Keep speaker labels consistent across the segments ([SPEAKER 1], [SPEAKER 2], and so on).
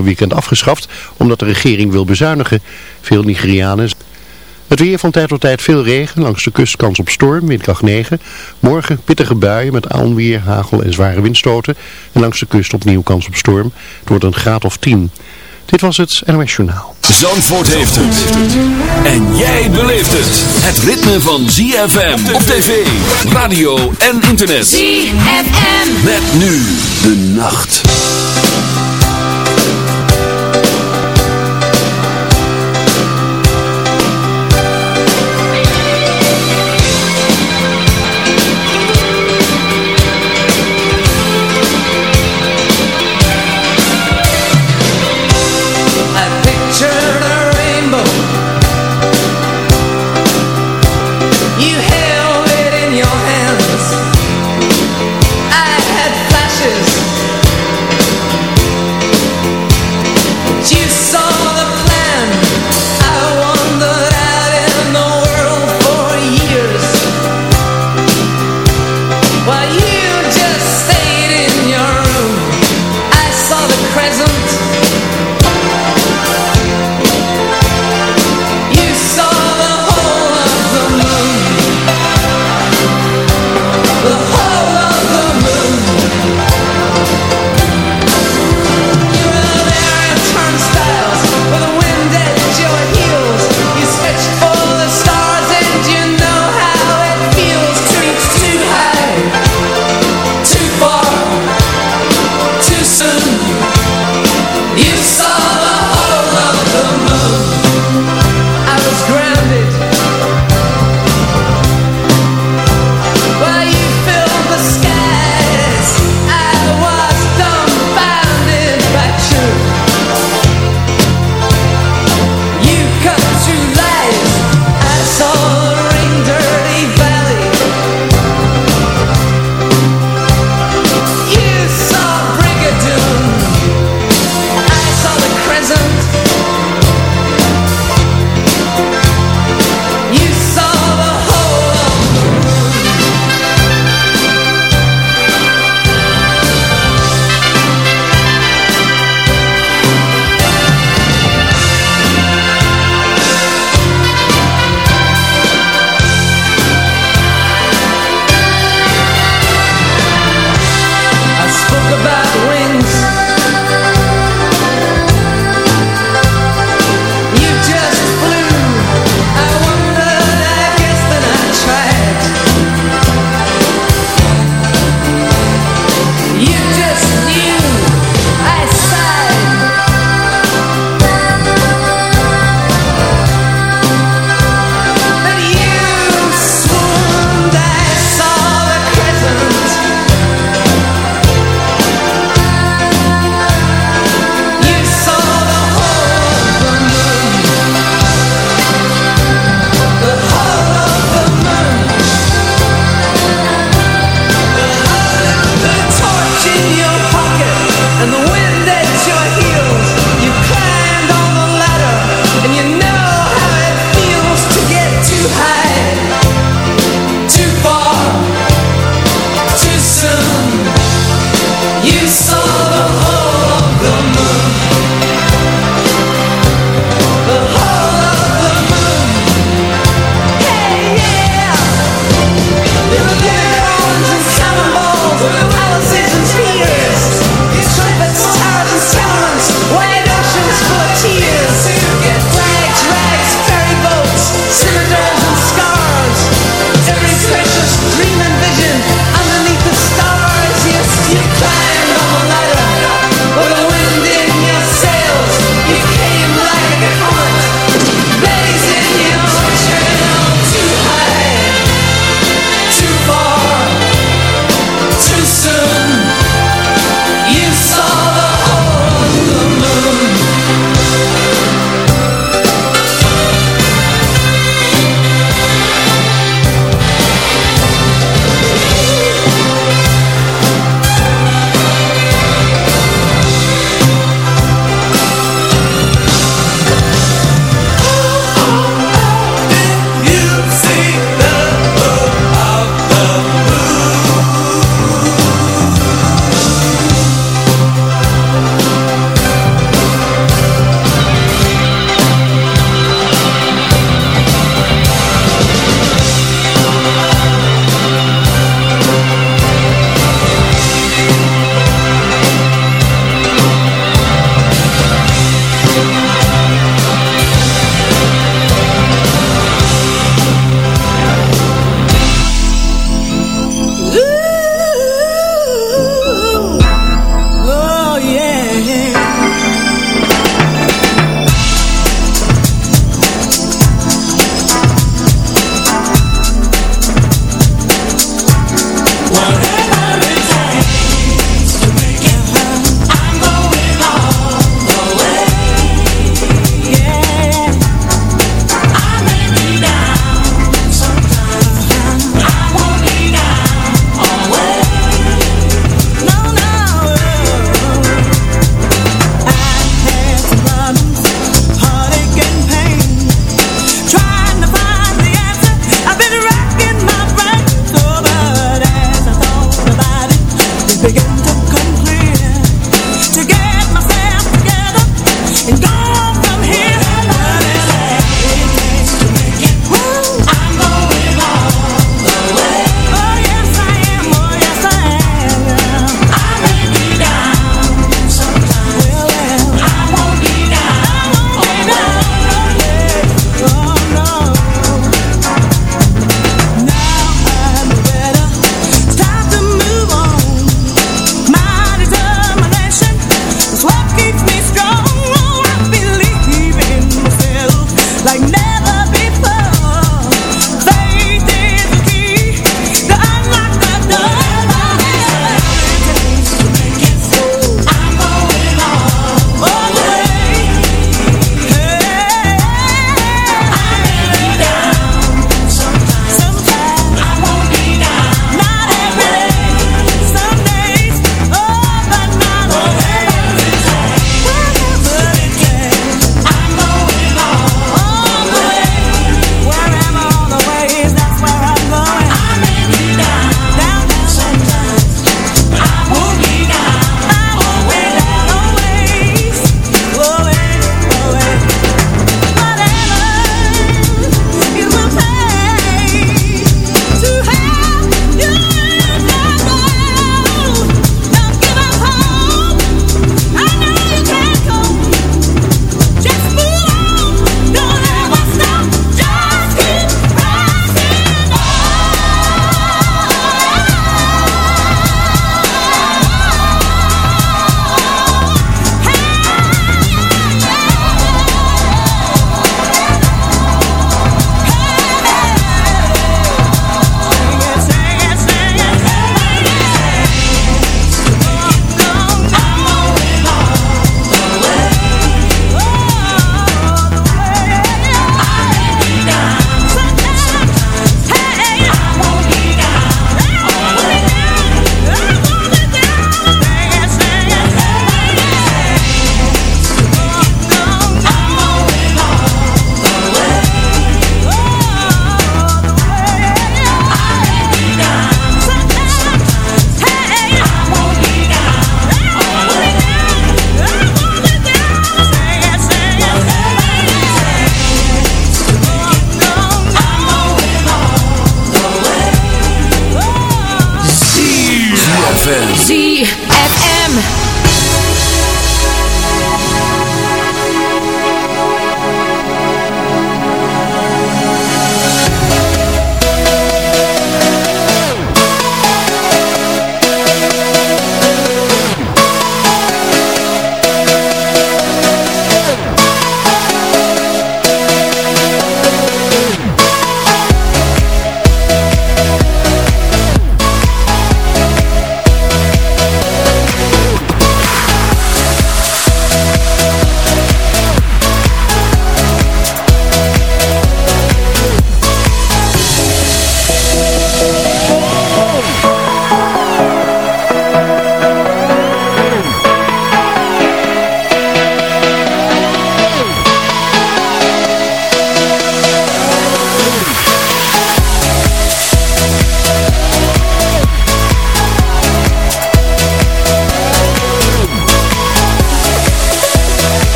[SPEAKER 1] afgelopen weekend afgeschaft omdat de regering wil bezuinigen. Veel Nigerianen... Het weer van tijd tot tijd veel regen, langs de kust kans op storm, windkracht 9. Morgen pittige buien met aanweer, hagel en zware windstoten. En langs de kust opnieuw kans op storm. Het wordt een graad of 10. Dit was het NOS Journaal.
[SPEAKER 2] Zandvoort heeft het. En jij beleeft het. Het ritme van ZFM op tv, radio en internet.
[SPEAKER 3] ZFM.
[SPEAKER 2] Met nu de nacht.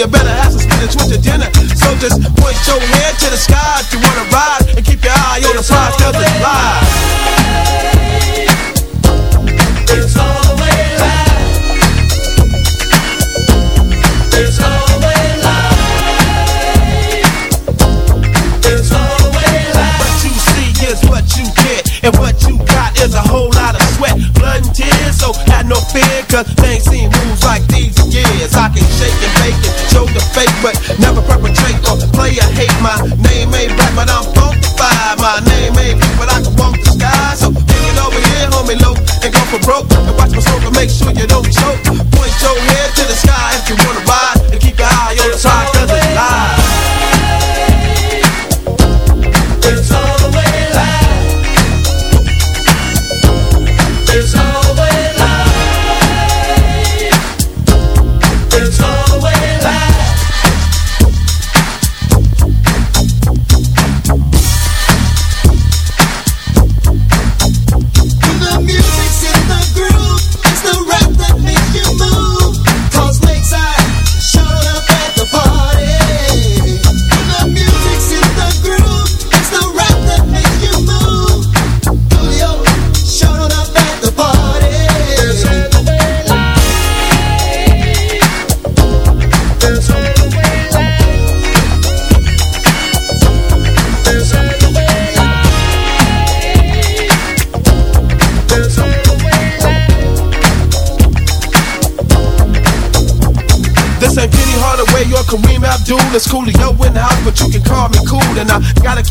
[SPEAKER 4] you better have some spinach with your dinner. So just point your head to
[SPEAKER 5] the
[SPEAKER 4] sky if you wanna ride and keep your eye
[SPEAKER 6] on
[SPEAKER 7] the prize. Cause the broke. And watch my smoke and make sure you don't choke.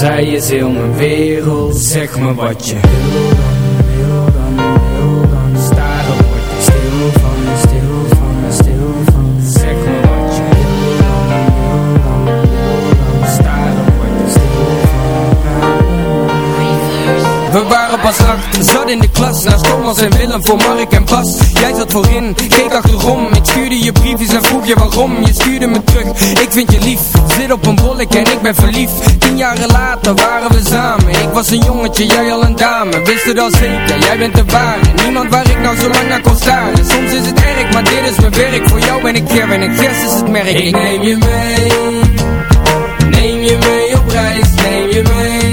[SPEAKER 8] zij is heel mijn wereld Zeg me wat je wil. Dan, wil dan, stil van, stil van, stil van. Zeg me wat je wil. Stil van we waren pas acht, zat in de klas. Naast Thomas en Willem voor Mark en Bas. Jij zat voorin, keek achterom. Ik stuurde je briefjes en vroeg je waarom. Je stuurde me terug, ik vind je lief Zit op een bollek en ik ben verliefd. Tien jaren later waren we samen. Ik was een jongetje, jij al een dame. Wist het al zeker, jij bent de ware. Niemand waar ik nou zo lang naar kon staren. Soms is het erg, maar dit is mijn werk. Voor jou ben ik Kevin en Chris is het merk. Ik neem je mee. Neem je mee op reis, neem je mee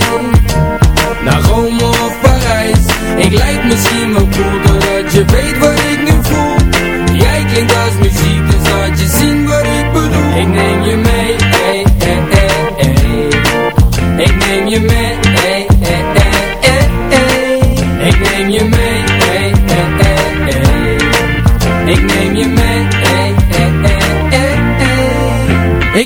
[SPEAKER 8] naar Rome of Parijs. Ik lijk misschien wel cool Doordat je weet wat ik nu voel. Jij klinkt als muziek Dus laat je zien wat ik bedoel. Ik neem je mee you met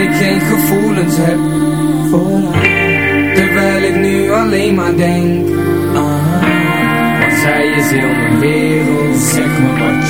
[SPEAKER 8] ik geen gevoelens heb voor haar. Terwijl ik nu alleen maar denk aan haar Want zij is heel mijn wereld. Zeg me wat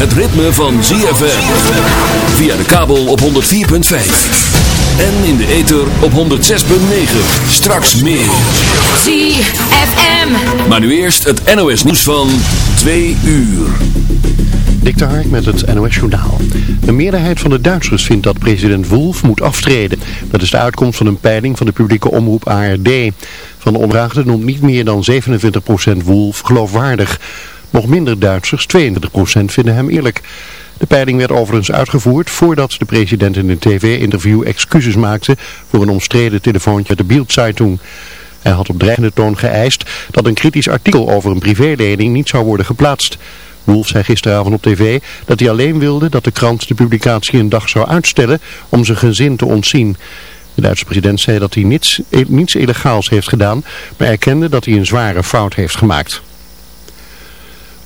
[SPEAKER 2] het ritme van ZFM. Via de kabel op 104.5. En in de ether op 106.9. Straks meer.
[SPEAKER 9] ZFM.
[SPEAKER 2] Maar nu eerst het NOS nieuws van 2 uur.
[SPEAKER 1] Dik de Hark met het NOS Journaal. Een meerderheid van de Duitsers vindt dat president Wolf moet aftreden. Dat is de uitkomst van een peiling van de publieke omroep ARD. Van de omvraagden noemt niet meer dan 27% Wolf geloofwaardig. Nog minder Duitsers, 22% vinden hem eerlijk. De peiling werd overigens uitgevoerd voordat de president in een tv-interview excuses maakte voor een omstreden telefoontje uit de Bild-Zeitung. Hij had op dreigende toon geëist dat een kritisch artikel over een privélening niet zou worden geplaatst. Wolf zei gisteravond op tv dat hij alleen wilde dat de krant de publicatie een dag zou uitstellen om zijn gezin te ontzien. De Duitse president zei dat hij niets, niets illegaals heeft gedaan, maar erkende dat hij een zware fout heeft gemaakt.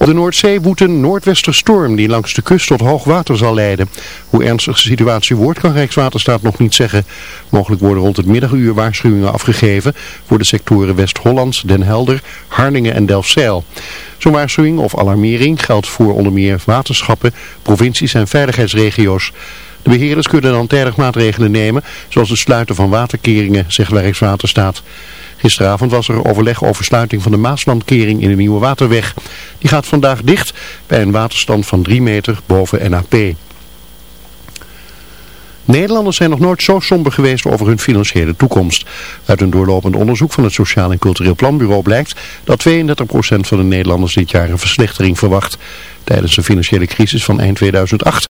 [SPEAKER 1] Op de Noordzee woedt een noordwesterstorm die langs de kust tot hoog water zal leiden. Hoe ernstig de situatie wordt kan Rijkswaterstaat nog niet zeggen. Mogelijk worden rond het middaguur waarschuwingen afgegeven voor de sectoren West-Holland, Den Helder, Harlingen en Delfzijl. Zo'n waarschuwing of alarmering geldt voor onder meer waterschappen, provincies en veiligheidsregio's. De beheerders kunnen dan tijdig maatregelen nemen, zoals het sluiten van waterkeringen, zegt Rijkswaterstaat. Gisteravond was er overleg over sluiting van de Maaslandkering in de Nieuwe Waterweg. Die gaat vandaag dicht bij een waterstand van 3 meter boven NAP. Nederlanders zijn nog nooit zo somber geweest over hun financiële toekomst. Uit een doorlopend onderzoek van het Sociaal en Cultureel Planbureau blijkt dat 32% van de Nederlanders dit jaar een verslechtering verwacht. Tijdens de financiële crisis van eind 2008